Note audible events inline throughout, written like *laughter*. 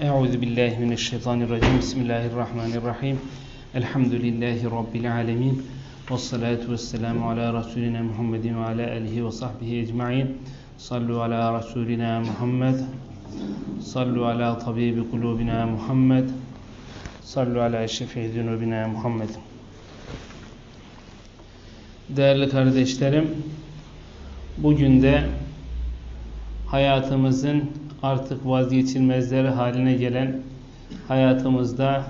Euzu billahi mineşşeytanirracim. Bismillahirrahmanirrahim. Elhamdülillahi rabbil alamin. Ves salatu vesselamu ala rasulina Muhammedin ve ala alihi ve sahbihi ecmaîn. Sallu ala rasulina Muhammed. Sallu ala tabibi kulubina Muhammed. Sallu ala şefii zunubina Muhammed. Değerli kardeşlerim, bugün de hayatımızın artık vazgeçilmezleri haline gelen, hayatımızda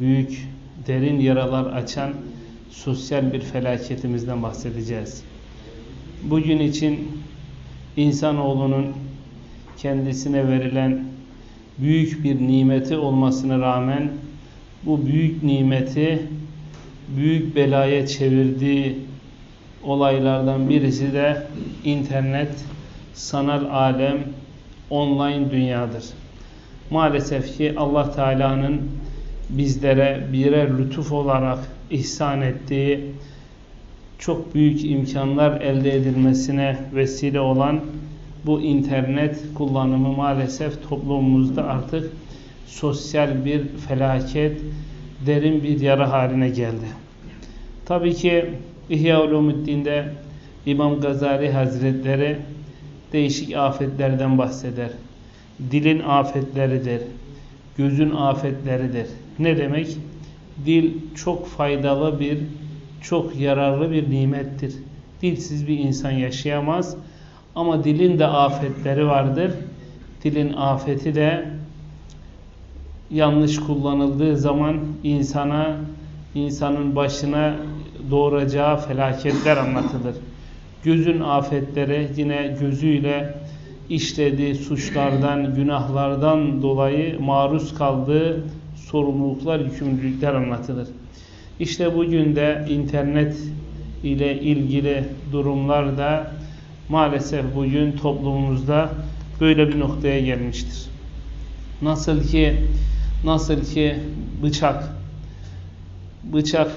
büyük, derin yaralar açan sosyal bir felaketimizden bahsedeceğiz. Bugün için insanoğlunun kendisine verilen büyük bir nimeti olmasına rağmen bu büyük nimeti büyük belaya çevirdiği olaylardan birisi de internet, sanal alem, online dünyadır. Maalesef ki Allah Teala'nın bizlere birer lütuf olarak ihsan ettiği çok büyük imkanlar elde edilmesine vesile olan bu internet kullanımı maalesef toplumumuzda artık sosyal bir felaket, derin bir yara haline geldi. Tabii ki İhya Ulumuddin'de İmam Gazali Hazretleri değişik afetlerden bahseder. Dilin afetleridir. Gözün afetleridir. Ne demek? Dil çok faydalı bir, çok yararlı bir nimettir. Dilsiz bir insan yaşayamaz. Ama dilin de afetleri vardır. Dilin afeti de yanlış kullanıldığı zaman insana, insanın başına doğuracağı felaketler anlatılır. Gözün afetleri yine gözüyle işlediği suçlardan, günahlardan dolayı maruz kaldığı sorumluluklar, yükümlülükler anlatılır. İşte bugün de internet ile ilgili durumlar da maalesef bugün toplumumuzda böyle bir noktaya gelmiştir. Nasıl ki nasıl ki bıçak bıçak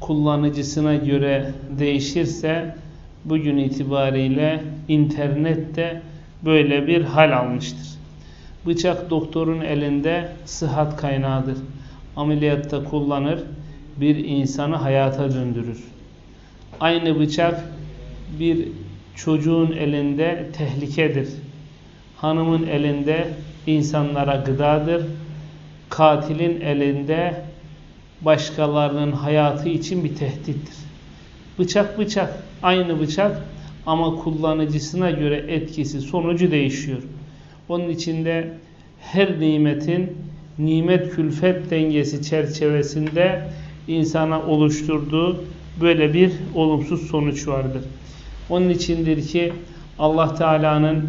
kullanıcısına göre değişirse bugün itibariyle internette böyle bir hal almıştır. Bıçak doktorun elinde sıhhat kaynağıdır. Ameliyatta kullanır, bir insanı hayata döndürür. Aynı bıçak bir çocuğun elinde tehlikedir. Hanımın elinde insanlara gıdadır. Katilin elinde başkalarının hayatı için bir tehdittir. Bıçak bıçak, aynı bıçak ama kullanıcısına göre etkisi, sonucu değişiyor. Onun içinde her nimetin nimet külfet dengesi çerçevesinde insana oluşturduğu böyle bir olumsuz sonuç vardır. Onun içindir ki Allah Teala'nın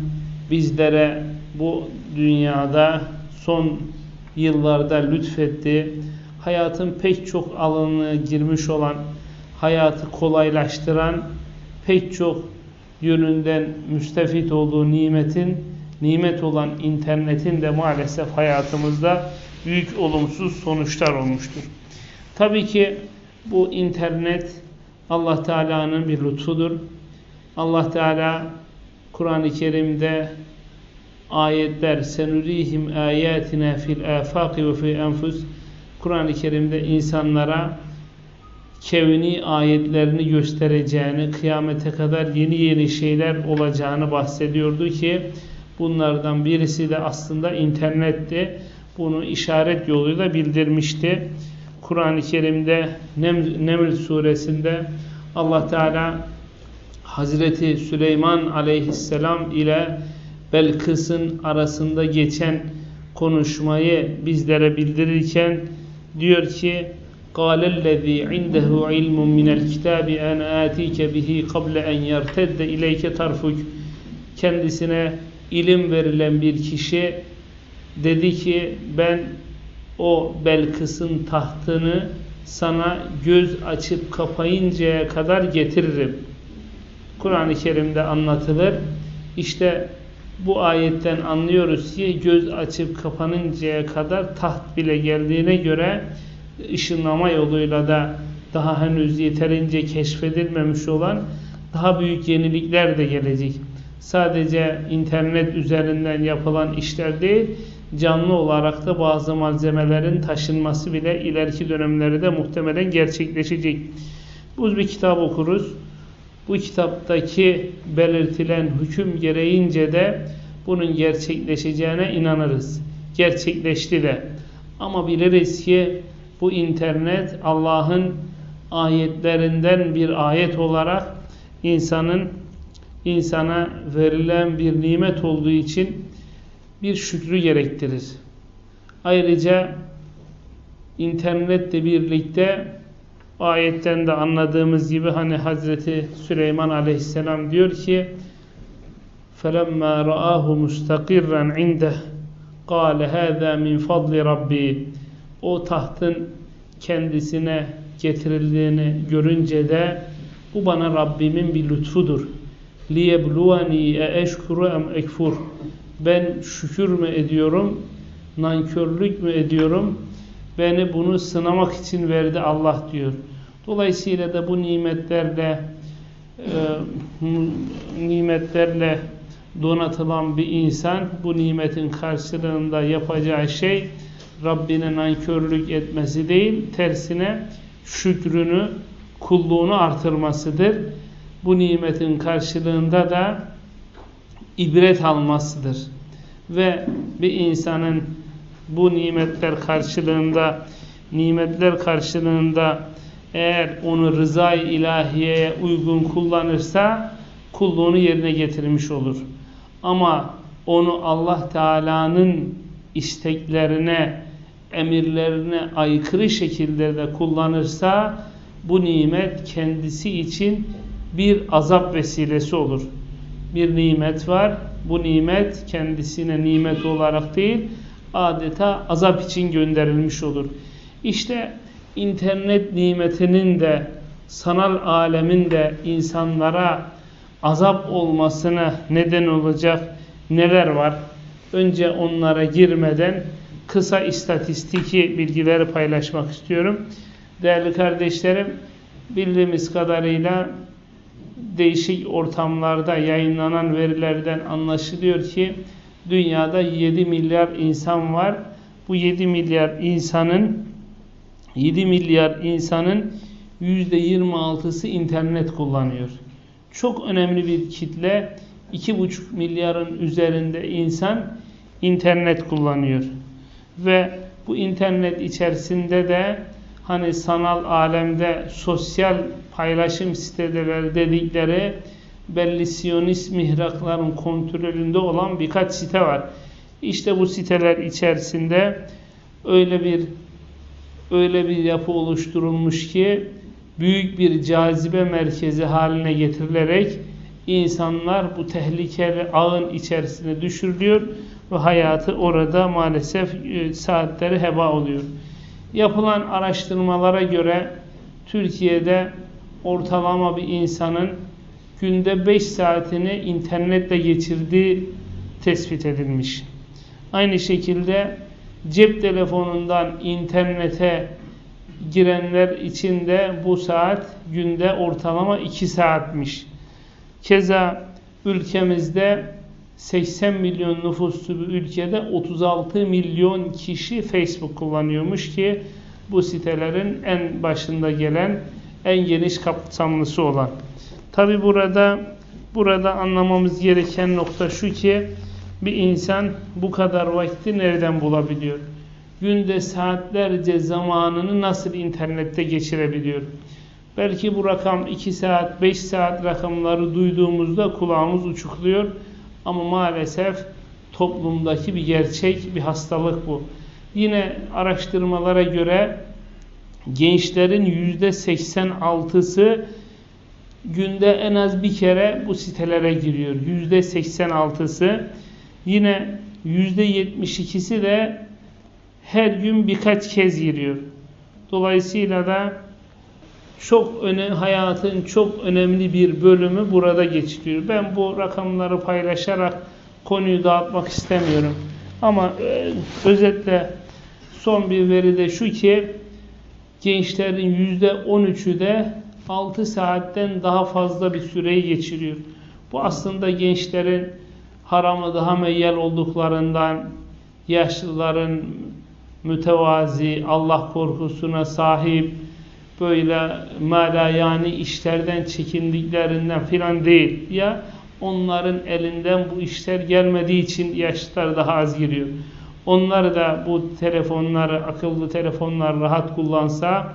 bizlere bu dünyada son yıllarda lütfettiği hayatın pek çok alanına girmiş olan hayatı kolaylaştıran pek çok yönünden müstefit olduğu nimetin nimet olan internetin de maalesef hayatımızda büyük olumsuz sonuçlar olmuştur. Tabii ki bu internet Allah Teala'nın bir lütfudur. Allah Teala Kur'an-ı Kerim'de ayetler senurihim ayatina fil afaqi ve fi enfus Kur'an-ı Kerim'de insanlara kevni ayetlerini göstereceğini, kıyamete kadar yeni yeni şeyler olacağını bahsediyordu ki bunlardan birisi de aslında internetti. Bunu işaret yoluyla bildirmişti. Kur'an-ı Kerim'de Neml suresinde Allah Teala Hazreti Süleyman aleyhisselam ile Belkıs'ın arasında geçen konuşmayı bizlere bildirirken diyor ki قال الذي عنده علم من الكتاب أن آتيك به قبل أن يرتد إليك طرفك kendisine ilim verilen bir kişi dedi ki ben o Belkıs'ın tahtını sana göz açıp kapayıncaya kadar getiririm. Kur'an-ı Kerim'de anlatılır. İşte bu ayetten anlıyoruz ki göz açıp kapanıncaya kadar taht bile geldiğine göre ışınlama yoluyla da daha henüz yeterince keşfedilmemiş olan daha büyük yenilikler de gelecek. Sadece internet üzerinden yapılan işler değil, canlı olarak da bazı malzemelerin taşınması bile ileriki dönemlerde muhtemelen gerçekleşecek. Bu bir kitap okuruz. Bu kitaptaki belirtilen hüküm gereğince de bunun gerçekleşeceğine inanırız. Gerçekleşti de. Ama biliriz ki bu internet Allah'ın ayetlerinden bir ayet olarak insanın insana verilen bir nimet olduğu için bir şükrü gerektirir. Ayrıca internetle birlikte ayetten de anladığımız gibi hani Hazreti Süleyman Aleyhisselam diyor ki فَلَمَّا رَآهُ مُسْتَقِرًّا عِنْدَهِ قَالَ هَذَا مِنْ فَضْلِ رَبِّي O tahtın kendisine getirildiğini görünce de bu bana Rabbimin bir lütfudur. لِيَبْلُوَنِي اَشْكُرُ اَمْ ekfur. Ben şükür mü ediyorum, nankörlük mü ediyorum, beni bunu sınamak için verdi Allah diyor. Dolayısıyla da bu nimetlerle e, nimetlerle donatılan bir insan bu nimetin karşılığında yapacağı şey Rabbine nankörlük etmesi değil, tersine şükrünü, kulluğunu artırmasıdır. Bu nimetin karşılığında da ibret almasıdır. Ve bir insanın bu nimetler karşılığında nimetler karşılığında eğer onu rızay ilahiyeye uygun kullanırsa kulluğunu yerine getirmiş olur. Ama onu Allah Teala'nın isteklerine, emirlerine aykırı şekilde de kullanırsa bu nimet kendisi için bir azap vesilesi olur. Bir nimet var. Bu nimet kendisine nimet olarak değil, adeta azap için gönderilmiş olur. İşte internet nimetinin de sanal alemin de insanlara azap olmasına neden olacak neler var? Önce onlara girmeden kısa istatistiki bilgileri paylaşmak istiyorum. Değerli kardeşlerim, bildiğimiz kadarıyla değişik ortamlarda yayınlanan verilerden anlaşılıyor ki dünyada 7 milyar insan var. Bu 7 milyar insanın 7 milyar insanın %26'sı internet kullanıyor. Çok önemli bir kitle 2,5 milyarın üzerinde insan internet kullanıyor. Ve bu internet içerisinde de hani sanal alemde sosyal paylaşım siteleri dedikleri belli siyonist mihrakların kontrolünde olan birkaç site var. İşte bu siteler içerisinde öyle bir öyle bir yapı oluşturulmuş ki büyük bir cazibe merkezi haline getirilerek insanlar bu tehlikeli ağın içerisine düşürülüyor ve hayatı orada maalesef e, saatleri heba oluyor. Yapılan araştırmalara göre Türkiye'de ortalama bir insanın günde 5 saatini internetle geçirdiği tespit edilmiş. Aynı şekilde cep telefonundan internete girenler için de bu saat günde ortalama 2 saatmiş. Keza ülkemizde 80 milyon nüfuslu bir ülkede 36 milyon kişi Facebook kullanıyormuş ki bu sitelerin en başında gelen en geniş kapsamlısı olan. Tabi burada burada anlamamız gereken nokta şu ki bir insan bu kadar vakti nereden bulabiliyor? Günde saatlerce zamanını nasıl internette geçirebiliyor? Belki bu rakam 2 saat, 5 saat rakamları duyduğumuzda kulağımız uçukluyor. Ama maalesef toplumdaki bir gerçek, bir hastalık bu. Yine araştırmalara göre gençlerin %86'sı günde en az bir kere bu sitelere giriyor. %86'sı. Yine %72'si de her gün birkaç kez giriyor. Dolayısıyla da çok öne, hayatın çok önemli bir bölümü burada geçiriyor. Ben bu rakamları paylaşarak konuyu dağıtmak istemiyorum. Ama e, özetle son bir veri de şu ki gençlerin %13'ü de 6 saatten daha fazla bir süreyi geçiriyor. Bu aslında gençlerin haramı daha meyyal olduklarından yaşlıların mütevazi, Allah korkusuna sahip, böyle mala yani işlerden çekindiklerinden filan değil. Ya onların elinden bu işler gelmediği için yaşlılar daha az giriyor. Onlar da bu telefonları, akıllı telefonlar rahat kullansa,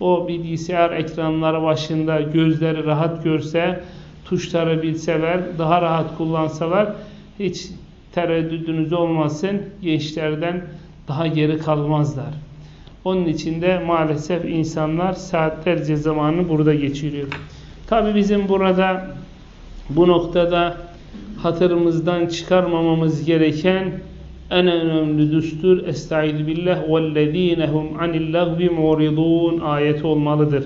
o bilgisayar ekranları başında gözleri rahat görse, tuşları bilseler, daha rahat kullansalar, hiç tereddüdünüz olmasın, gençlerden daha geri kalmazlar. Onun için de maalesef insanlar saatlerce zamanını burada geçiriyor. Tabi bizim burada bu noktada hatırımızdan çıkarmamamız gereken en önemli düstur Estaizu billah vellezinehum anil lagvi muridun ayeti olmalıdır.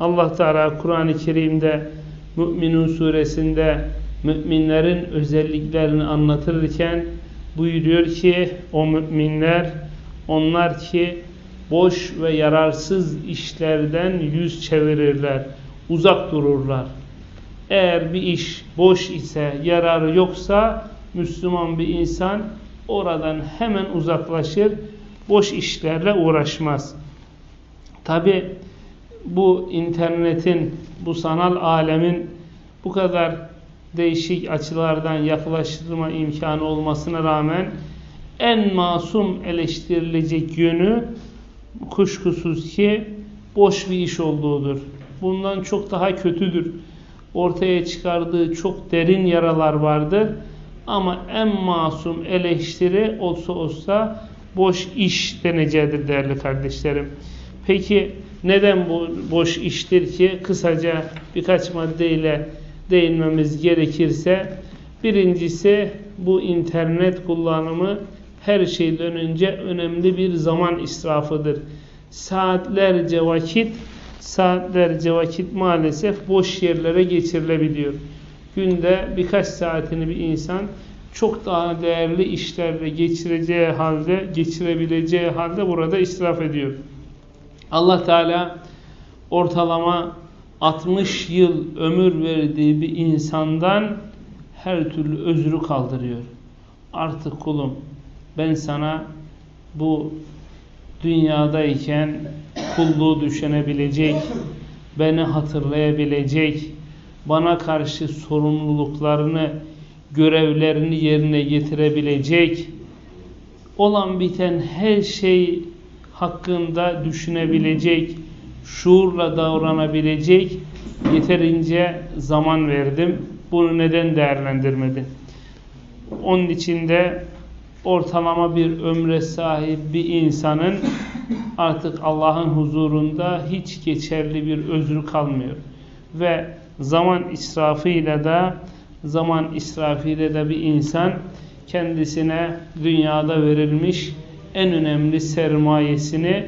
Allah Teala Kur'an-ı Kerim'de Mü'minun suresinde müminlerin özelliklerini anlatırken buyuruyor ki o müminler onlar ki boş ve yararsız işlerden yüz çevirirler, uzak dururlar. Eğer bir iş boş ise, yararı yoksa Müslüman bir insan oradan hemen uzaklaşır, boş işlerle uğraşmaz. Tabi bu internetin, bu sanal alemin bu kadar değişik açılardan yaklaştırma imkanı olmasına rağmen en masum eleştirilecek yönü kuşkusuz ki boş bir iş olduğudur. Bundan çok daha kötüdür. Ortaya çıkardığı çok derin yaralar vardır. Ama en masum eleştiri olsa olsa boş iş deneceğidir değerli kardeşlerim. Peki neden bu boş iştir ki? Kısaca birkaç maddeyle değinmemiz gerekirse birincisi bu internet kullanımı her şeyden önce önemli bir zaman israfıdır. Saatlerce vakit saatlerce vakit maalesef boş yerlere geçirilebiliyor. Günde birkaç saatini bir insan çok daha değerli işlerle geçireceği halde, geçirebileceği halde burada israf ediyor. Allah Teala ortalama 60 yıl ömür verdiği bir insandan her türlü özrü kaldırıyor. Artık kulum ben sana bu dünyadayken kulluğu düşünebilecek, beni hatırlayabilecek, bana karşı sorumluluklarını, görevlerini yerine getirebilecek, olan biten her şey hakkında düşünebilecek, şuurla davranabilecek yeterince zaman verdim. Bunu neden değerlendirmedin? Onun içinde ortalama bir ömre sahip bir insanın artık Allah'ın huzurunda hiç geçerli bir özrü kalmıyor. Ve zaman israfıyla da zaman israfıyla da bir insan kendisine dünyada verilmiş en önemli sermayesini,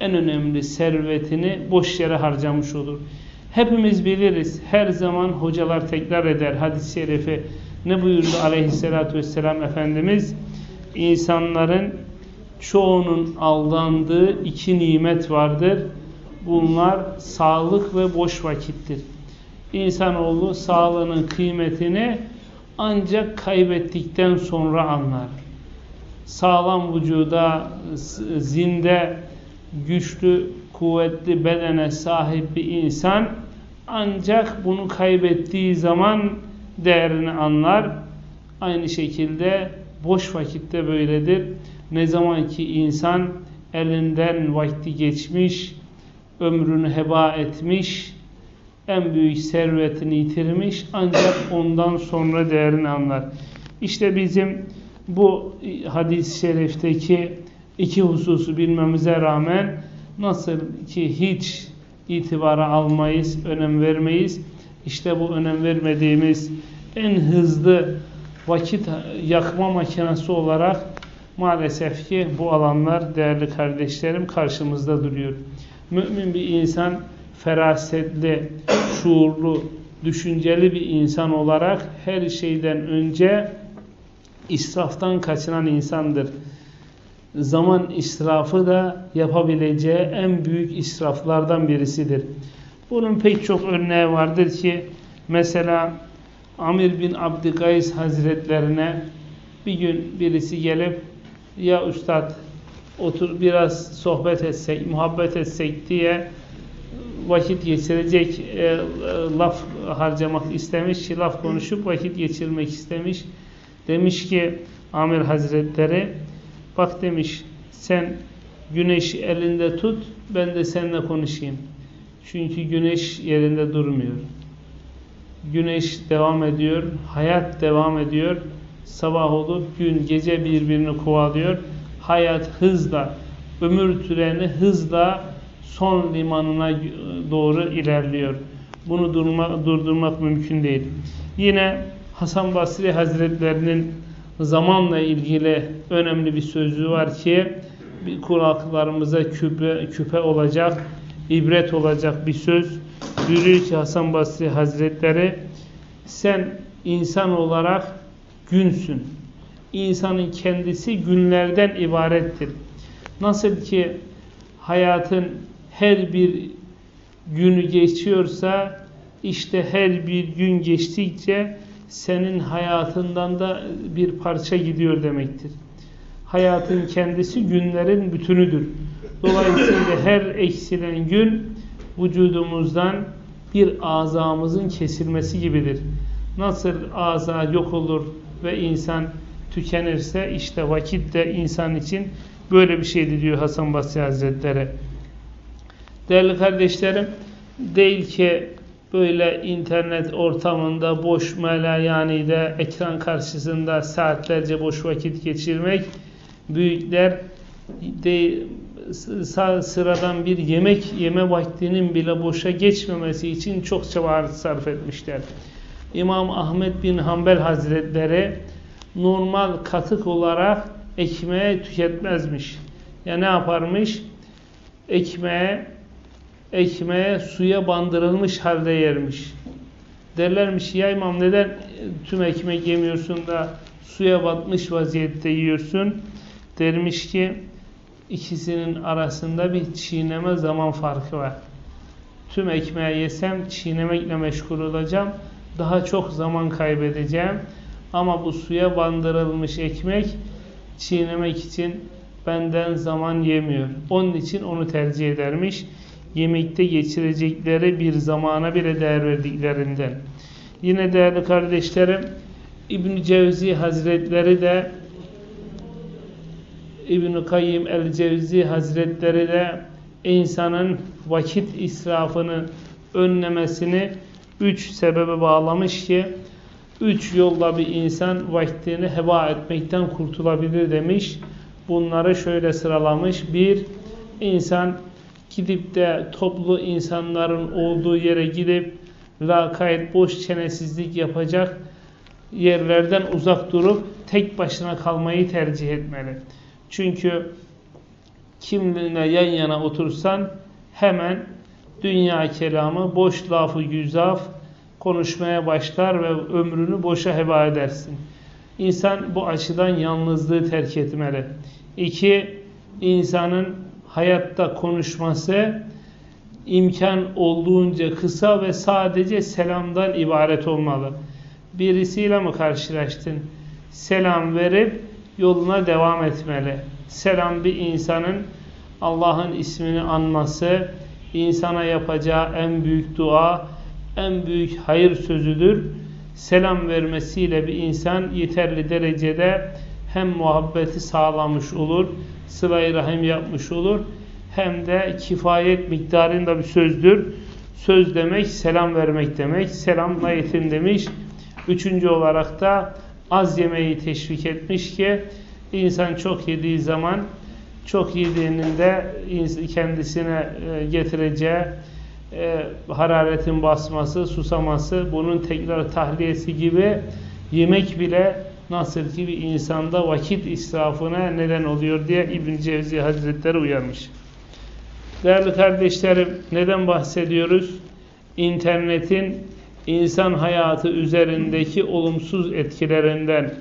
en önemli servetini boş yere harcamış olur. Hepimiz biliriz. Her zaman hocalar tekrar eder hadis-i şerifi. Ne buyurdu aleyhissalatü vesselam Efendimiz? İnsanların çoğunun aldandığı iki nimet vardır. Bunlar sağlık ve boş vakittir. İnsanoğlu sağlığının kıymetini ancak kaybettikten sonra anlar. Sağlam vücuda, zinde, güçlü, kuvvetli bedene sahip bir insan ancak bunu kaybettiği zaman değerini anlar. Aynı şekilde boş vakitte böyledir. Ne zaman ki insan elinden vakti geçmiş, ömrünü heba etmiş, en büyük servetini yitirmiş ancak ondan sonra değerini anlar. İşte bizim bu hadis-i şerifteki iki hususu bilmemize rağmen nasıl ki hiç itibara almayız, önem vermeyiz. İşte bu önem vermediğimiz en hızlı vakit yakma makinesi olarak maalesef ki bu alanlar değerli kardeşlerim karşımızda duruyor. Mümin bir insan ferasetli, şuurlu, düşünceli bir insan olarak her şeyden önce israftan kaçınan insandır. Zaman israfı da yapabileceği en büyük israflardan birisidir. Bunun pek çok örneği vardır ki mesela Amir bin Abdükays Hazretlerine bir gün birisi gelip ya üstad otur biraz sohbet etsek, muhabbet etsek diye vakit geçirecek e, e, laf harcamak istemiş, laf konuşup vakit geçirmek istemiş. Demiş ki Amir Hazretleri bak demiş sen güneş elinde tut ben de seninle konuşayım. Çünkü güneş yerinde durmuyor. Güneş devam ediyor, hayat devam ediyor. Sabah olup gün gece birbirini kovalıyor. Hayat hızla, ömür türeni hızla son limanına doğru ilerliyor. Bunu durma, durdurmak mümkün değil. Yine Hasan Basri Hazretlerinin zamanla ilgili önemli bir sözü var ki kulaklarımıza küpe, küpe olacak, ibret olacak bir söz. Ki Hasan Basri Hazretleri sen insan olarak günsün. İnsanın kendisi günlerden ibarettir. Nasıl ki hayatın her bir günü geçiyorsa işte her bir gün geçtikçe senin hayatından da bir parça gidiyor demektir. Hayatın kendisi günlerin bütünüdür. Dolayısıyla her eksilen gün vücudumuzdan bir azamızın kesilmesi gibidir. Nasıl aza yok olur ve insan tükenirse işte vakit de insan için böyle bir şeydi diyor Hasan Basri Hazretleri. Değerli kardeşlerim, değil ki böyle internet ortamında boş yani de ekran karşısında saatlerce boş vakit geçirmek büyükler de, sıradan bir yemek yeme vaktinin bile boşa geçmemesi için çok çaba sarf etmişler. İmam Ahmet bin Hanbel Hazretleri normal katık olarak ekmeği tüketmezmiş. Ya ne yaparmış? Ekmeği ekmeğe suya bandırılmış halde yermiş. Derlermiş ya imam neden tüm ekmek yemiyorsun da suya batmış vaziyette yiyorsun? Dermiş ki ikisinin arasında bir çiğneme zaman farkı var. Tüm ekmeği yesem çiğnemekle meşgul olacağım. Daha çok zaman kaybedeceğim. Ama bu suya bandırılmış ekmek çiğnemek için benden zaman yemiyor. Onun için onu tercih edermiş yemekte geçirecekleri bir zamana bile değer verdiklerinden. Yine değerli kardeşlerim İbn Cevzi Hazretleri de İbn Kayyim el Cevzi Hazretleri de insanın vakit israfını önlemesini üç sebebe bağlamış ki üç yolla bir insan vaktini heba etmekten kurtulabilir demiş. Bunları şöyle sıralamış. Bir, insan gidip de toplu insanların olduğu yere gidip lakayt boş çenesizlik yapacak yerlerden uzak durup tek başına kalmayı tercih etmeli. Çünkü kimliğine yan yana otursan hemen dünya kelamı, boş lafı güzaf konuşmaya başlar ve ömrünü boşa heba edersin. İnsan bu açıdan yalnızlığı terk etmeli. İki, insanın hayatta konuşması imkan olduğunca kısa ve sadece selamdan ibaret olmalı. Birisiyle mi karşılaştın? Selam verip yoluna devam etmeli. Selam bir insanın Allah'ın ismini anması, insana yapacağı en büyük dua, en büyük hayır sözüdür. Selam vermesiyle bir insan yeterli derecede hem muhabbeti sağlamış olur, sıla rahim yapmış olur. Hem de kifayet miktarında bir sözdür. Söz demek selam vermek demek. Selamla yetin demiş. Üçüncü olarak da az yemeği teşvik etmiş ki insan çok yediği zaman çok yediğinin de kendisine e, getireceği e, hararetin basması, susaması, bunun tekrar tahliyesi gibi yemek bile Nasıl ki bir insanda vakit israfına neden oluyor diye İbn Cevzi Hazretleri uyarmış. Değerli kardeşlerim neden bahsediyoruz? İnternetin insan hayatı üzerindeki olumsuz etkilerinden,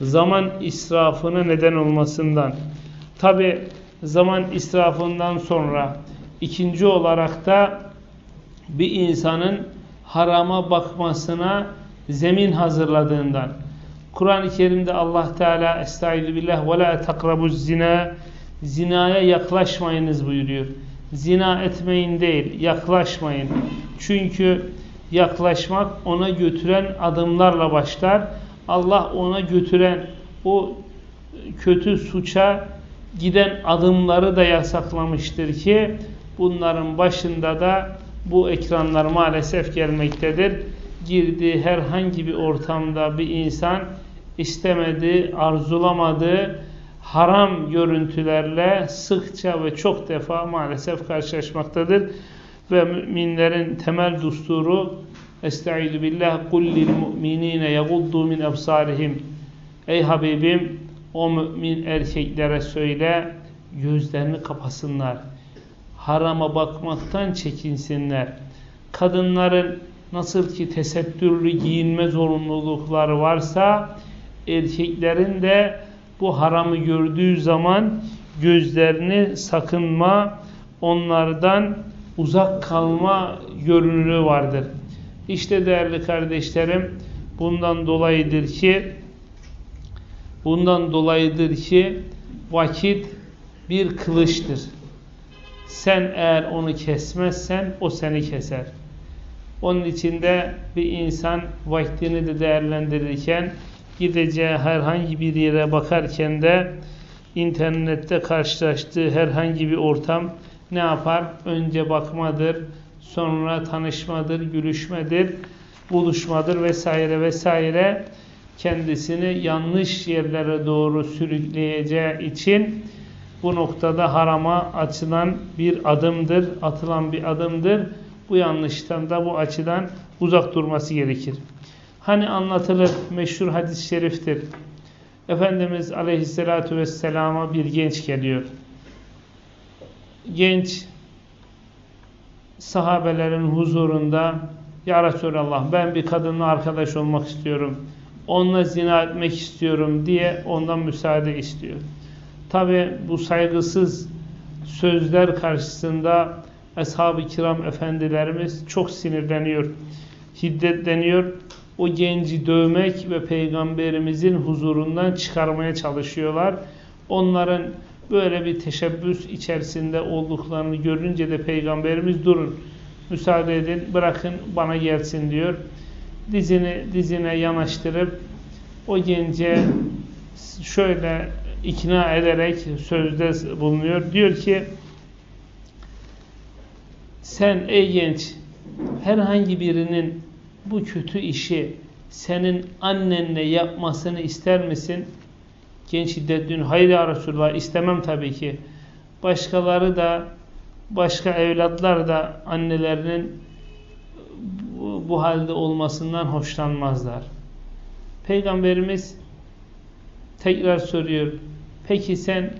zaman israfına neden olmasından. Tabi zaman israfından sonra ikinci olarak da bir insanın harama bakmasına zemin hazırladığından Kur'an-ı Kerim'de Allah Teala Estaizu billah ve la takrabuz zina zinaya yaklaşmayınız buyuruyor. Zina etmeyin değil, yaklaşmayın. Çünkü yaklaşmak ona götüren adımlarla başlar. Allah ona götüren o kötü suça giden adımları da yasaklamıştır ki bunların başında da bu ekranlar maalesef gelmektedir. Girdiği herhangi bir ortamda bir insan istemediği, arzulamadığı haram görüntülerle sıkça ve çok defa maalesef karşılaşmaktadır. Ve müminlerin temel dusturu Estaizu billah kul lil mu'minine yaguddu min absarihim Ey Habibim o mümin erkeklere söyle gözlerini kapasınlar. Harama bakmaktan çekinsinler. Kadınların nasıl ki tesettürlü giyinme zorunlulukları varsa erkeklerin de bu haramı gördüğü zaman gözlerini sakınma, onlardan uzak kalma görünürü vardır. İşte değerli kardeşlerim bundan dolayıdır ki bundan dolayıdır ki vakit bir kılıçtır. Sen eğer onu kesmezsen o seni keser. Onun içinde bir insan vaktini de değerlendirirken gideceği herhangi bir yere bakarken de internette karşılaştığı herhangi bir ortam ne yapar? Önce bakmadır, sonra tanışmadır, gülüşmedir, buluşmadır vesaire vesaire kendisini yanlış yerlere doğru sürükleyeceği için bu noktada harama açılan bir adımdır, atılan bir adımdır. Bu yanlıştan da bu açıdan uzak durması gerekir. Hani anlatılır meşhur hadis-i şeriftir. Efendimiz aleyhissalatu vesselama bir genç geliyor. Genç sahabelerin huzurunda Ya Resulallah ben bir kadınla arkadaş olmak istiyorum. Onunla zina etmek istiyorum diye ondan müsaade istiyor. Tabi bu saygısız sözler karşısında Ashab-ı Kiram efendilerimiz çok sinirleniyor, hiddetleniyor o genci dövmek ve peygamberimizin huzurundan çıkarmaya çalışıyorlar. Onların böyle bir teşebbüs içerisinde olduklarını görünce de peygamberimiz durun, müsaade edin, bırakın bana gelsin diyor. Dizini dizine yanaştırıp o gence şöyle ikna ederek sözde bulunuyor. Diyor ki sen ey genç herhangi birinin bu kötü işi senin annenle yapmasını ister misin? Genç şiddetli hayır ya Resulullah istemem tabii ki. Başkaları da başka evlatlar da annelerinin bu, bu halde olmasından hoşlanmazlar. Peygamberimiz tekrar soruyor. Peki sen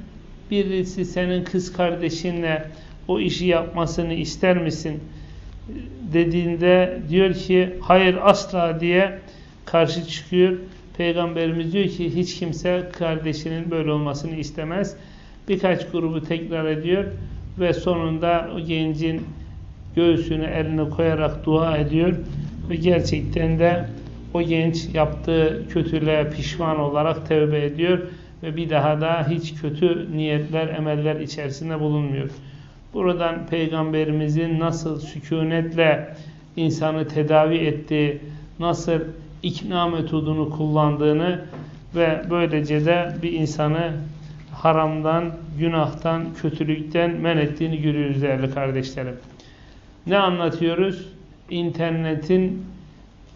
birisi senin kız kardeşinle o işi yapmasını ister misin? dediğinde diyor ki hayır asla diye karşı çıkıyor. Peygamberimiz diyor ki hiç kimse kardeşinin böyle olmasını istemez. Birkaç grubu tekrar ediyor ve sonunda o gencin göğsüne elini koyarak dua ediyor ve gerçekten de o genç yaptığı kötülüğe pişman olarak tevbe ediyor ve bir daha da hiç kötü niyetler, emeller içerisinde bulunmuyor. Buradan Peygamberimizin nasıl sükunetle insanı tedavi ettiği, nasıl ikna metodunu kullandığını ve böylece de bir insanı haramdan, günahtan, kötülükten men ettiğini görüyoruz değerli kardeşlerim. Ne anlatıyoruz? İnternetin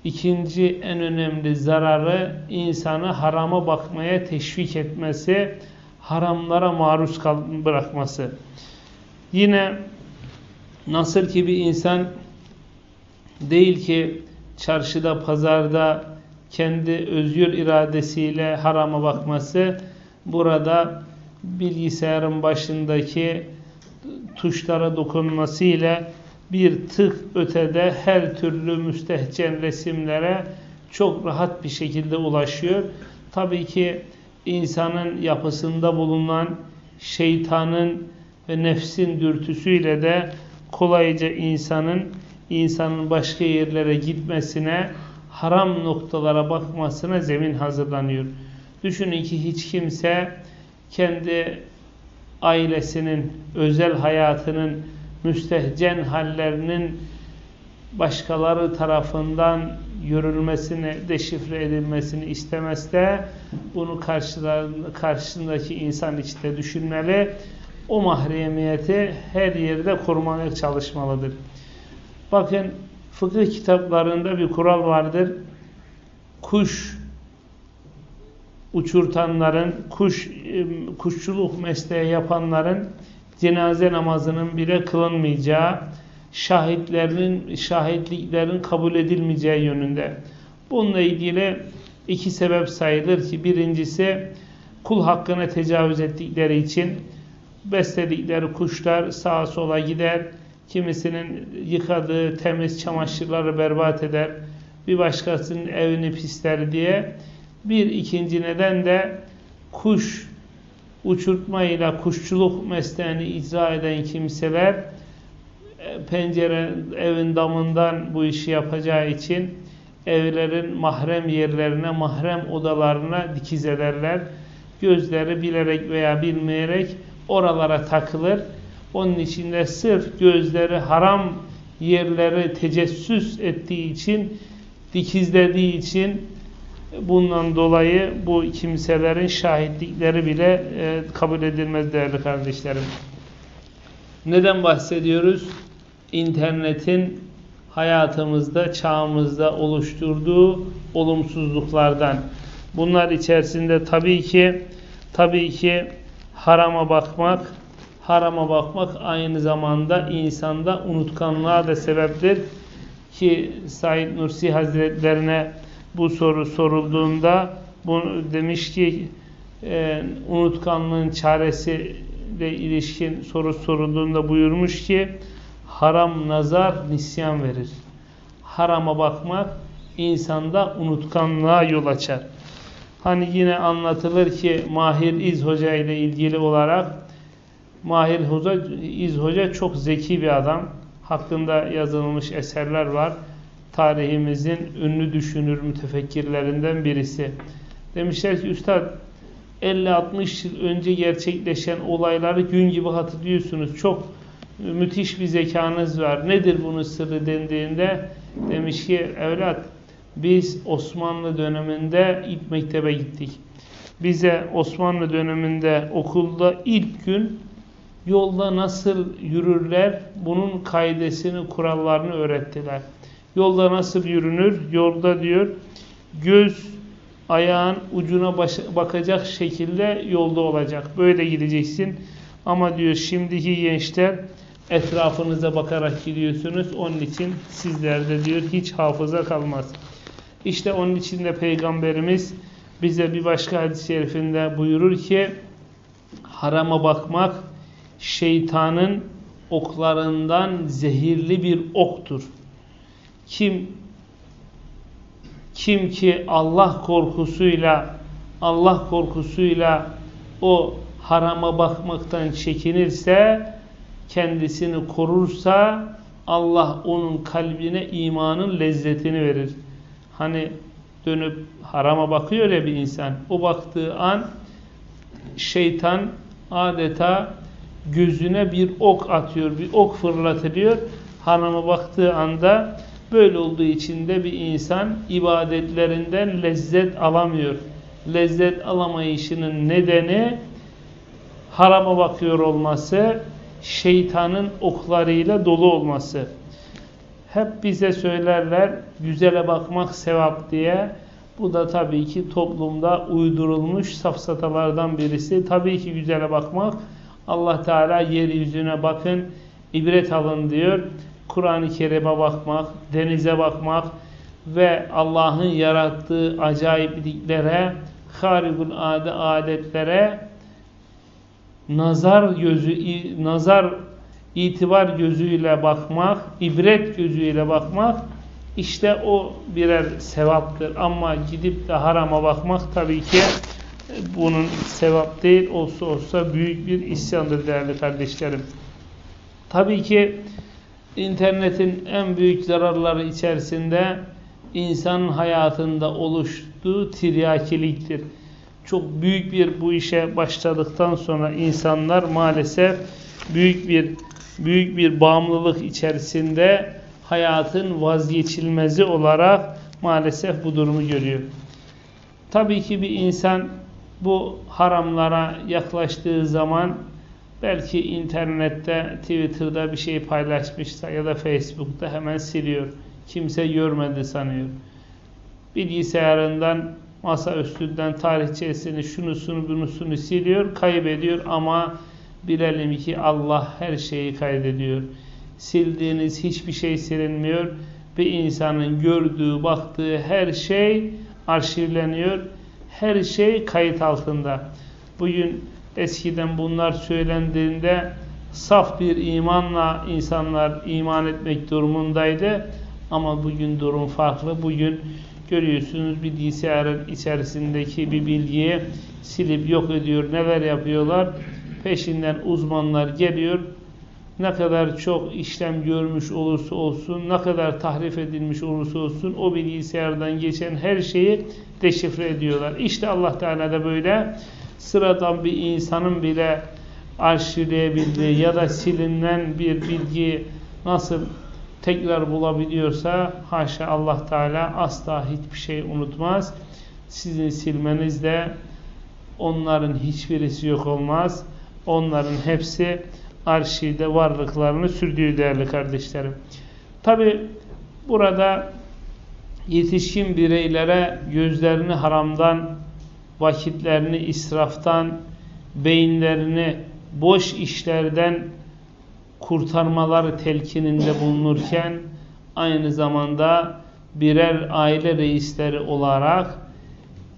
ikinci en önemli zararı insanı harama bakmaya teşvik etmesi, haramlara maruz bırakması. Yine nasıl ki bir insan değil ki çarşıda, pazarda kendi özgür iradesiyle harama bakması, burada bilgisayarın başındaki tuşlara dokunmasıyla bir tık ötede her türlü müstehcen resimlere çok rahat bir şekilde ulaşıyor. Tabii ki insanın yapısında bulunan şeytanın ve nefsin dürtüsüyle de kolayca insanın insanın başka yerlere gitmesine haram noktalara bakmasına zemin hazırlanıyor. Düşünün ki hiç kimse kendi ailesinin, özel hayatının, müstehcen hallerinin başkaları tarafından görülmesini, deşifre edilmesini istemez de bunu karşısındaki insan içinde düşünmeli. O mahremiyeti her yerde korumaya çalışmalıdır. Bakın fıkıh kitaplarında bir kural vardır. Kuş uçurtanların, kuş kuşçuluk mesleği yapanların cenaze namazının bile kılınmayacağı, şahitlerin şahitliklerin kabul edilmeyeceği yönünde. Bununla ilgili iki sebep sayılır ki birincisi kul hakkına tecavüz ettikleri için besledikleri kuşlar sağa sola gider, kimisinin yıkadığı temiz çamaşırları berbat eder, bir başkasının evini pisler diye. Bir ikinci neden de kuş uçurtmayla kuşçuluk mesleğini icra eden kimseler e, pencere evin damından bu işi yapacağı için evlerin mahrem yerlerine, mahrem odalarına dikiz ederler. Gözleri bilerek veya bilmeyerek oralara takılır. Onun içinde sırf gözleri haram yerleri tecessüs ettiği için, dikizlediği için bundan dolayı bu kimselerin şahitlikleri bile e, kabul edilmez değerli kardeşlerim. Neden bahsediyoruz? İnternetin hayatımızda, çağımızda oluşturduğu olumsuzluklardan. Bunlar içerisinde tabii ki tabii ki harama bakmak, harama bakmak aynı zamanda insanda unutkanlığa da sebeptir. Ki Said Nursi Hazretlerine bu soru sorulduğunda bunu demiş ki e, unutkanlığın çaresiyle ilişkin soru sorulduğunda buyurmuş ki haram nazar nisyan verir. Harama bakmak insanda unutkanlığa yol açar. Hani yine anlatılır ki Mahir İz Hoca ile ilgili olarak Mahir Hoca, İz Hoca çok zeki bir adam. Hakkında yazılmış eserler var. Tarihimizin ünlü düşünür mütefekkirlerinden birisi. Demişler ki Üstad 50-60 yıl önce gerçekleşen olayları gün gibi hatırlıyorsunuz. Çok müthiş bir zekanız var. Nedir bunun sırrı dendiğinde demiş ki evlat biz Osmanlı döneminde ilk mektebe gittik. Bize Osmanlı döneminde okulda ilk gün yolda nasıl yürürler bunun kaidesini, kurallarını öğrettiler. Yolda nasıl yürünür? Yolda diyor göz ayağın ucuna bakacak şekilde yolda olacak. Böyle gideceksin. Ama diyor şimdiki gençler etrafınıza bakarak gidiyorsunuz. Onun için sizlerde diyor hiç hafıza kalmaz. İşte onun için de Peygamberimiz bize bir başka hadis-i şerifinde buyurur ki harama bakmak şeytanın oklarından zehirli bir oktur. Kim kim ki Allah korkusuyla Allah korkusuyla o harama bakmaktan çekinirse kendisini korursa Allah onun kalbine imanın lezzetini verir. Hani dönüp harama bakıyor ya bir insan. O baktığı an şeytan adeta gözüne bir ok atıyor, bir ok fırlatılıyor. Harama baktığı anda böyle olduğu için de bir insan ibadetlerinden lezzet alamıyor. Lezzet alamayışının nedeni harama bakıyor olması, şeytanın oklarıyla dolu olması. Hep bize söylerler güzele bakmak sevap diye. Bu da tabii ki toplumda uydurulmuş safsatalardan birisi. Tabii ki güzele bakmak. Allah Teala yeryüzüne bakın, ibret alın diyor. Kur'an-ı Kerim'e bakmak, denize bakmak ve Allah'ın yarattığı acayipliklere, harikul ade adetlere nazar gözü nazar itibar gözüyle bakmak, ibret gözüyle bakmak işte o birer sevaptır. Ama gidip de harama bakmak tabii ki bunun sevap değil olsa olsa büyük bir isyandır değerli kardeşlerim. Tabii ki internetin en büyük zararları içerisinde insanın hayatında oluştuğu tiryakiliktir. Çok büyük bir bu işe başladıktan sonra insanlar maalesef büyük bir büyük bir bağımlılık içerisinde hayatın vazgeçilmezi olarak maalesef bu durumu görüyor. Tabii ki bir insan bu haramlara yaklaştığı zaman belki internette, Twitter'da bir şey paylaşmışsa ya da Facebook'ta hemen siliyor. Kimse görmedi sanıyor. Bilgisayarından, masa üstünden tarihçesini, şunusunu, bunusunu siliyor, kaybediyor ama bilelim ki Allah her şeyi kaydediyor. Sildiğiniz hiçbir şey silinmiyor. Bir insanın gördüğü, baktığı her şey arşivleniyor. Her şey kayıt altında. Bugün eskiden bunlar söylendiğinde saf bir imanla insanlar iman etmek durumundaydı. Ama bugün durum farklı. Bugün görüyorsunuz bilgisayarın içerisindeki bir bilgiyi silip yok ediyor. Neler yapıyorlar? Peşinden uzmanlar geliyor. Ne kadar çok işlem görmüş olursa olsun, ne kadar tahrif edilmiş olursa olsun o bilgisayardan geçen her şeyi deşifre ediyorlar. İşte Allah Teala da böyle sıradan bir insanın bile arşivleyebildiği ya da silinen bir bilgi nasıl tekrar bulabiliyorsa haşa Allah Teala asla hiçbir şey unutmaz. Sizin silmeniz de onların hiçbirisi yok olmaz. Onların hepsi arşivde varlıklarını sürdüğü değerli kardeşlerim. Tabi burada yetişkin bireylere gözlerini haramdan, vakitlerini israftan, beyinlerini boş işlerden kurtarmaları telkininde bulunurken aynı zamanda birer aile reisleri olarak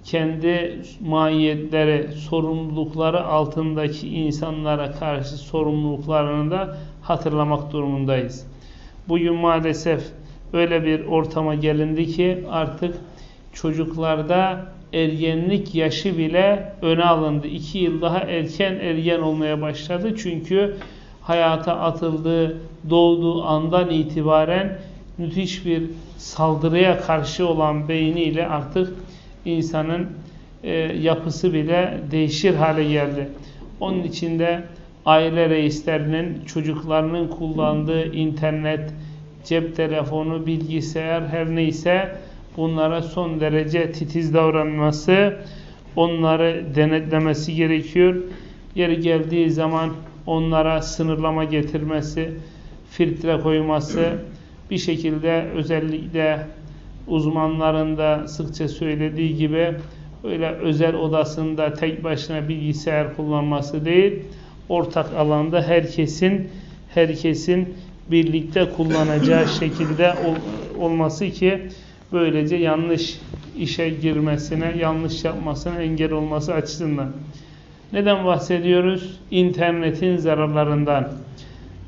kendi mahiyetleri, sorumlulukları altındaki insanlara karşı sorumluluklarını da hatırlamak durumundayız. Bugün maalesef öyle bir ortama gelindi ki artık çocuklarda ergenlik yaşı bile öne alındı. İki yıl daha erken ergen olmaya başladı. Çünkü hayata atıldığı, doğduğu andan itibaren müthiş bir saldırıya karşı olan beyniyle artık insanın e, yapısı bile değişir hale geldi. Onun içinde aile reislerinin çocuklarının kullandığı internet, cep telefonu, bilgisayar her neyse bunlara son derece titiz davranması, onları denetlemesi gerekiyor. Yeri geldiği zaman onlara sınırlama getirmesi, filtre koyması, bir şekilde özellikle uzmanların da sıkça söylediği gibi öyle özel odasında tek başına bilgisayar kullanması değil, ortak alanda herkesin herkesin birlikte kullanacağı *coughs* şekilde ol, olması ki böylece yanlış işe girmesine, yanlış yapmasına engel olması açısından. Neden bahsediyoruz? İnternetin zararlarından.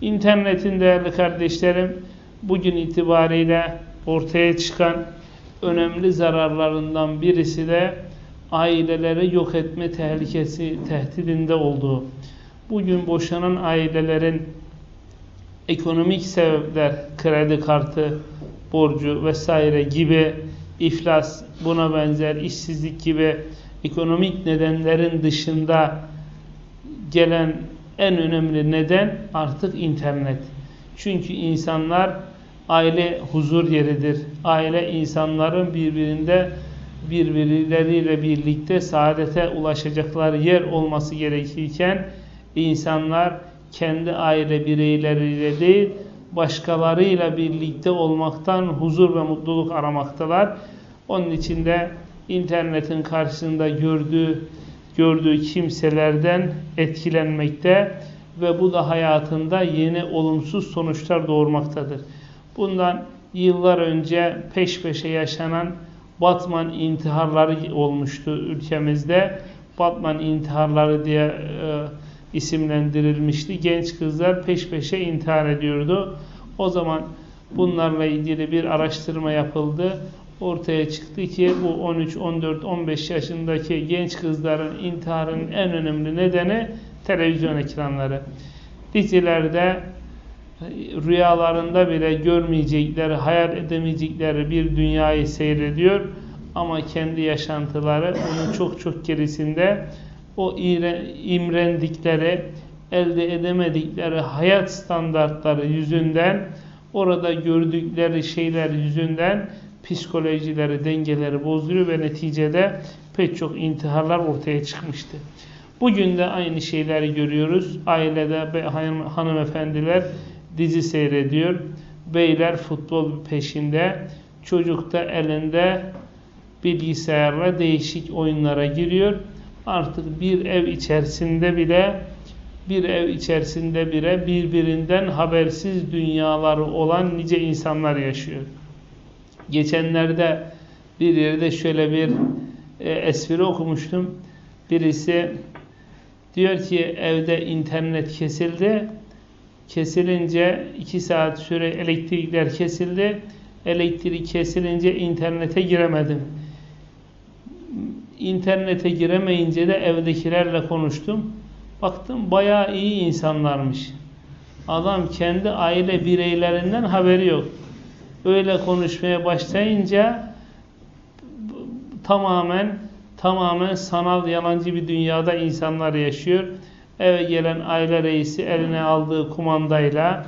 İnternetin değerli kardeşlerim bugün itibariyle ortaya çıkan önemli zararlarından birisi de aileleri yok etme tehlikesi tehdidinde olduğu. Bugün boşanan ailelerin ekonomik sebepler, kredi kartı, borcu vesaire gibi iflas, buna benzer işsizlik gibi ekonomik nedenlerin dışında gelen en önemli neden artık internet. Çünkü insanlar aile huzur yeridir. Aile insanların birbirinde birbirleriyle birlikte saadete ulaşacakları yer olması gerekirken insanlar kendi aile bireyleriyle değil başkalarıyla birlikte olmaktan huzur ve mutluluk aramaktalar. Onun için de internetin karşısında gördüğü gördüğü kimselerden etkilenmekte ve bu da hayatında yeni olumsuz sonuçlar doğurmaktadır. Bundan yıllar önce peş peşe yaşanan Batman intiharları olmuştu ülkemizde. Batman intiharları diye e, isimlendirilmişti. Genç kızlar peş peşe intihar ediyordu. O zaman bunlarla ilgili bir araştırma yapıldı. Ortaya çıktı ki bu 13, 14, 15 yaşındaki genç kızların intiharının en önemli nedeni televizyon ekranları. Dizilerde rüyalarında bile görmeyecekleri, hayal edemeyecekleri bir dünyayı seyrediyor. Ama kendi yaşantıları onun çok çok gerisinde o imrendikleri, elde edemedikleri hayat standartları yüzünden, orada gördükleri şeyler yüzünden psikolojileri, dengeleri bozuyor ve neticede pek çok intiharlar ortaya çıkmıştı. Bugün de aynı şeyleri görüyoruz. Ailede hanımefendiler dizi seyrediyor. Beyler futbol peşinde. Çocuk da elinde bilgisayarla değişik oyunlara giriyor. Artık bir ev içerisinde bile bir ev içerisinde bile birbirinden habersiz dünyaları olan nice insanlar yaşıyor. Geçenlerde bir yerde şöyle bir e, espri okumuştum. Birisi diyor ki evde internet kesildi. Kesilince 2 saat süre elektrikler kesildi. Elektrik kesilince internete giremedim. İnternete giremeyince de evdekilerle konuştum. Baktım bayağı iyi insanlarmış. Adam kendi aile bireylerinden haberi yok. Öyle konuşmaya başlayınca tamamen tamamen sanal yalancı bir dünyada insanlar yaşıyor. Eve gelen aile reisi eline aldığı kumandayla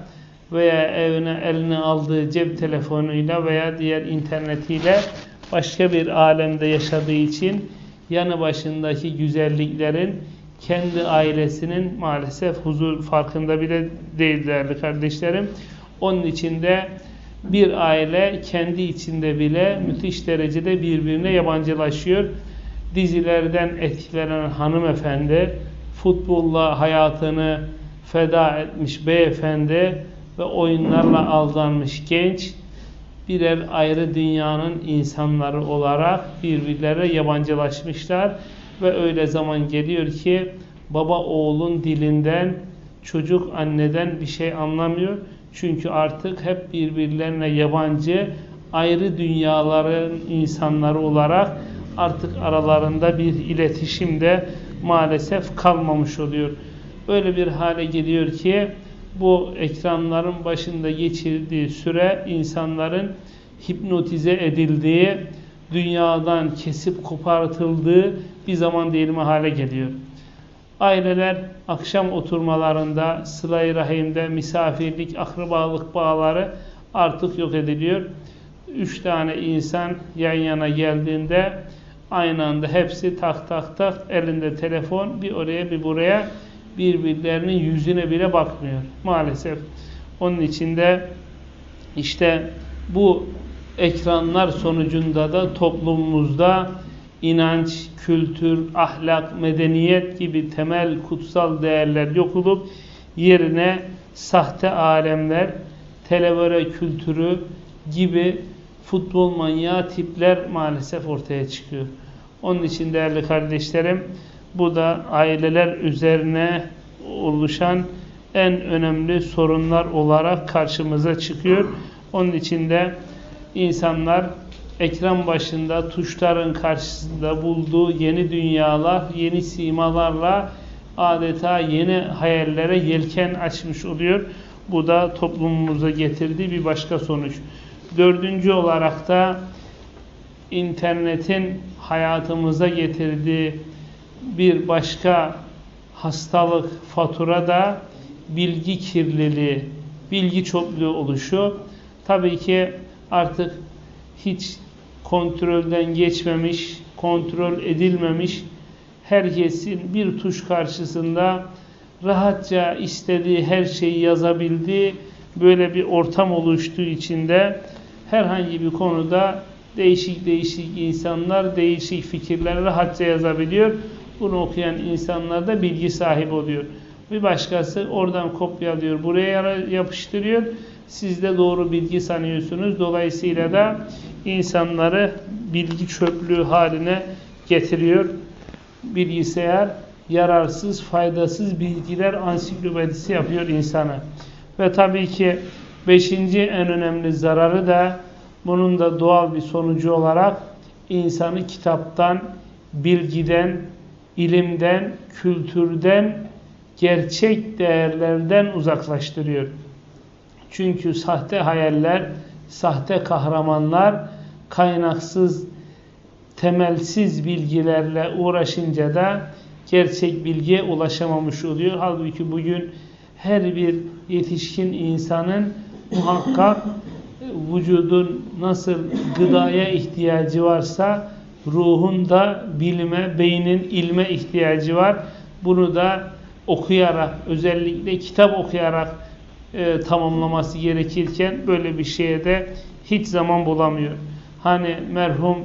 veya evine eline aldığı cep telefonuyla veya diğer internetiyle başka bir alemde yaşadığı için yanı başındaki güzelliklerin kendi ailesinin maalesef huzur farkında bile değil değerli kardeşlerim. Onun içinde bir aile kendi içinde bile müthiş derecede birbirine yabancılaşıyor. Dizilerden etkilenen hanımefendi, futbolla hayatını feda etmiş beyefendi ve oyunlarla aldanmış genç, birer ayrı dünyanın insanları olarak birbirlere yabancılaşmışlar ve öyle zaman geliyor ki baba oğlun dilinden, çocuk anneden bir şey anlamıyor. Çünkü artık hep birbirlerine yabancı, ayrı dünyaların insanları olarak artık aralarında bir iletişim de maalesef kalmamış oluyor. Öyle bir hale geliyor ki bu ekranların başında geçirdiği süre insanların hipnotize edildiği, dünyadan kesip kopartıldığı bir zaman dilimi hale geliyor. Aileler akşam oturmalarında, sıla-i rahimde, misafirlik, akrabalık bağları artık yok ediliyor. Üç tane insan yan yana geldiğinde aynı anda hepsi tak tak tak elinde telefon bir oraya bir buraya birbirlerinin yüzüne bile bakmıyor maalesef. Onun içinde işte bu ekranlar sonucunda da toplumumuzda inanç, kültür, ahlak, medeniyet gibi temel kutsal değerler yok olup yerine sahte alemler, televere kültürü gibi futbol manyağı tipler maalesef ortaya çıkıyor. Onun için değerli kardeşlerim bu da aileler üzerine oluşan en önemli sorunlar olarak karşımıza çıkıyor. Onun için de insanlar ekran başında tuşların karşısında bulduğu yeni dünyalar, yeni simalarla adeta yeni hayallere yelken açmış oluyor. Bu da toplumumuza getirdiği bir başka sonuç. Dördüncü olarak da internetin hayatımıza getirdiği bir başka hastalık, fatura da bilgi kirliliği, bilgi çokluğu oluşu. Tabii ki artık hiç kontrolden geçmemiş, kontrol edilmemiş, herkesin bir tuş karşısında rahatça istediği her şeyi yazabildiği böyle bir ortam oluştuğu için de herhangi bir konuda değişik değişik insanlar değişik fikirler rahatça yazabiliyor. Bunu okuyan insanlar da bilgi sahibi oluyor. Bir başkası oradan kopyalıyor, buraya yapıştırıyor. Siz de doğru bilgi sanıyorsunuz. Dolayısıyla da insanları bilgi çöplüğü haline getiriyor. Bilgisayar yararsız, faydasız bilgiler ansiklopedisi yapıyor insana. Ve tabii ki beşinci en önemli zararı da bunun da doğal bir sonucu olarak insanı kitaptan, bilgiden, ilimden, kültürden, gerçek değerlerden uzaklaştırıyor. Çünkü sahte hayaller, sahte kahramanlar kaynaksız, temelsiz bilgilerle uğraşınca da gerçek bilgiye ulaşamamış oluyor. Halbuki bugün her bir yetişkin insanın muhakkak vücudun nasıl gıdaya ihtiyacı varsa ruhun da bilime, beynin ilme ihtiyacı var. Bunu da okuyarak, özellikle kitap okuyarak e, tamamlaması gerekirken böyle bir şeye de hiç zaman bulamıyor. Hani merhum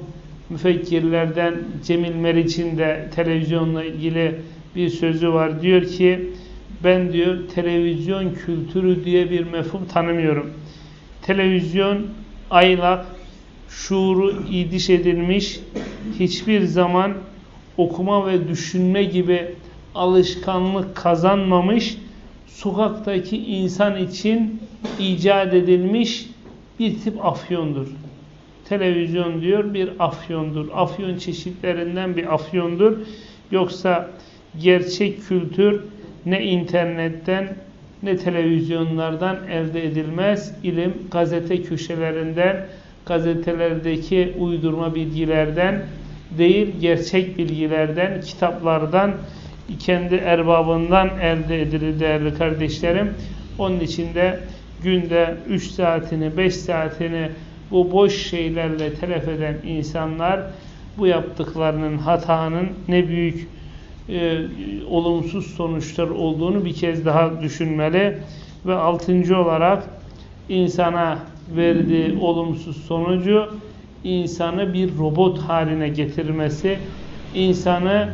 müfekkirlerden Cemil Meriç'in de televizyonla ilgili bir sözü var. Diyor ki ben diyor televizyon kültürü diye bir mefhum tanımıyorum. Televizyon aylak, şuuru idiş edilmiş, hiçbir zaman okuma ve düşünme gibi alışkanlık kazanmamış, sokaktaki insan için icat edilmiş bir tip afyondur. Televizyon diyor bir afyondur. Afyon çeşitlerinden bir afyondur. Yoksa gerçek kültür ne internetten ne televizyonlardan elde edilmez. İlim gazete köşelerinden, gazetelerdeki uydurma bilgilerden değil, gerçek bilgilerden, kitaplardan, kendi erbabından elde edilir değerli kardeşlerim. Onun için de günde 3 saatini, 5 saatini bu boş şeylerle telef eden insanlar bu yaptıklarının hatanın ne büyük e, olumsuz sonuçlar olduğunu bir kez daha düşünmeli. Ve altıncı olarak insana verdiği olumsuz sonucu insanı bir robot haline getirmesi, insanı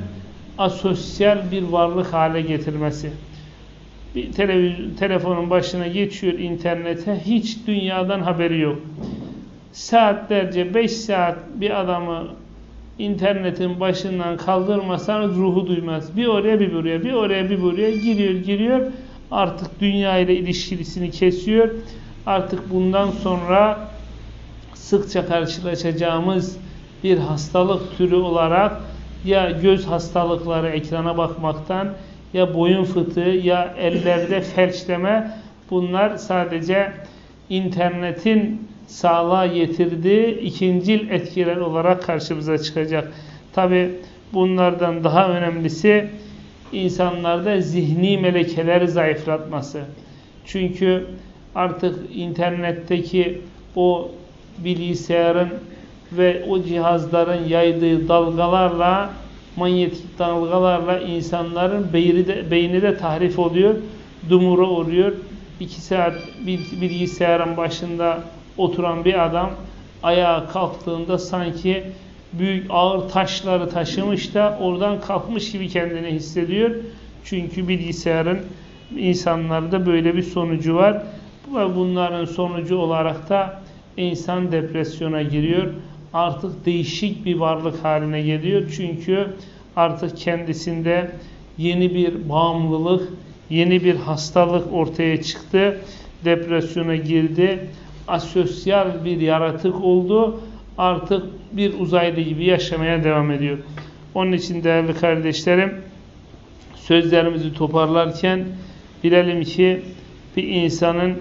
asosyal bir varlık hale getirmesi. Bir telefonun başına geçiyor internete, hiç dünyadan haberi yok. Saatlerce, 5 saat bir adamı internetin başından kaldırmasanız ruhu duymaz. Bir oraya bir buraya, bir oraya bir buraya giriyor giriyor. Artık dünya ile ilişkisini kesiyor. Artık bundan sonra sıkça karşılaşacağımız bir hastalık türü olarak ya göz hastalıkları ekrana bakmaktan ya boyun fıtığı ya ellerde felçleme bunlar sadece internetin sağlığa getirdiği ikincil etkiler olarak karşımıza çıkacak. Tabi bunlardan daha önemlisi insanlarda zihni melekeleri zayıflatması. Çünkü artık internetteki o bilgisayarın ve o cihazların yaydığı dalgalarla manyetik dalgalarla insanların beyni de, beyni de tahrif oluyor, dumura oluyor. İki saat bilgisayarın başında oturan bir adam ayağa kalktığında sanki büyük ağır taşları taşımış da oradan kalkmış gibi kendini hissediyor. Çünkü bilgisayarın insanlarda böyle bir sonucu var. Ve bunların sonucu olarak da insan depresyona giriyor. Artık değişik bir varlık haline geliyor. Çünkü artık kendisinde yeni bir bağımlılık, yeni bir hastalık ortaya çıktı. Depresyona girdi asosyal bir yaratık oldu. Artık bir uzaylı gibi yaşamaya devam ediyor. Onun için değerli kardeşlerim sözlerimizi toparlarken bilelim ki bir insanın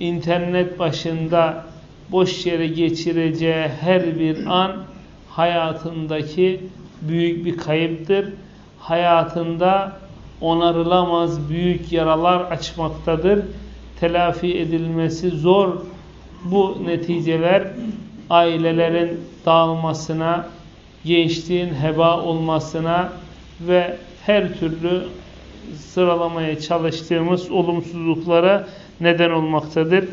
internet başında boş yere geçireceği her bir an hayatındaki büyük bir kayıptır. Hayatında onarılamaz büyük yaralar açmaktadır. Telafi edilmesi zor bu neticeler ailelerin dağılmasına, gençliğin heba olmasına ve her türlü sıralamaya çalıştığımız olumsuzluklara neden olmaktadır.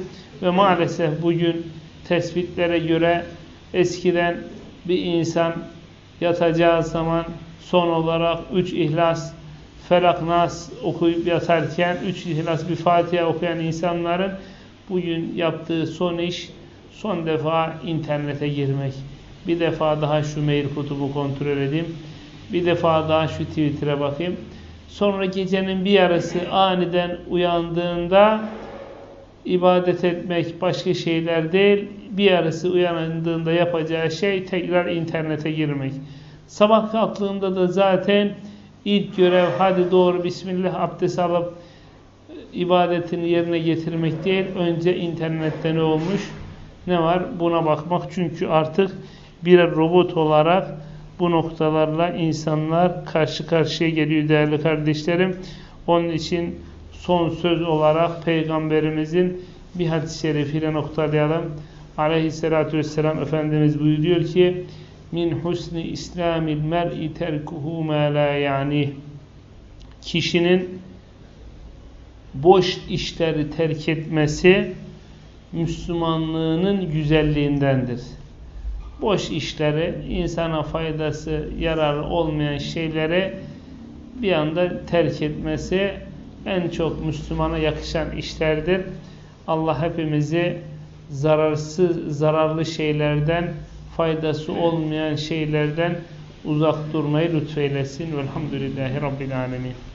Ve maalesef bugün tespitlere göre eskiden bir insan yatacağı zaman son olarak üç ihlas, felak nas okuyup yatarken üç ihlas bir Fatiha okuyan insanların bugün yaptığı son iş son defa internete girmek. Bir defa daha şu mail kutubu kontrol edeyim. Bir defa daha şu Twitter'a bakayım. Sonra gecenin bir yarısı aniden uyandığında ibadet etmek başka şeyler değil. Bir yarısı uyandığında yapacağı şey tekrar internete girmek. Sabah kalktığında da zaten ilk görev hadi doğru Bismillah abdest alıp ibadetini yerine getirmek değil, önce internette ne olmuş, ne var buna bakmak. Çünkü artık birer robot olarak bu noktalarla insanlar karşı karşıya geliyor değerli kardeşlerim. Onun için son söz olarak Peygamberimizin bir hadis-i şerifiyle noktalayalım. Aleyhisselatü vesselam Efendimiz buyuruyor ki min husni islamil mer'i terkuhu ma la yani kişinin boş işleri terk etmesi Müslümanlığının güzelliğindendir. Boş işleri, insana faydası, yararı olmayan şeyleri bir anda terk etmesi en çok Müslümana yakışan işlerdir. Allah hepimizi zararsız, zararlı şeylerden, faydası olmayan şeylerden uzak durmayı lütfeylesin. Velhamdülillahi Rabbil Alemin.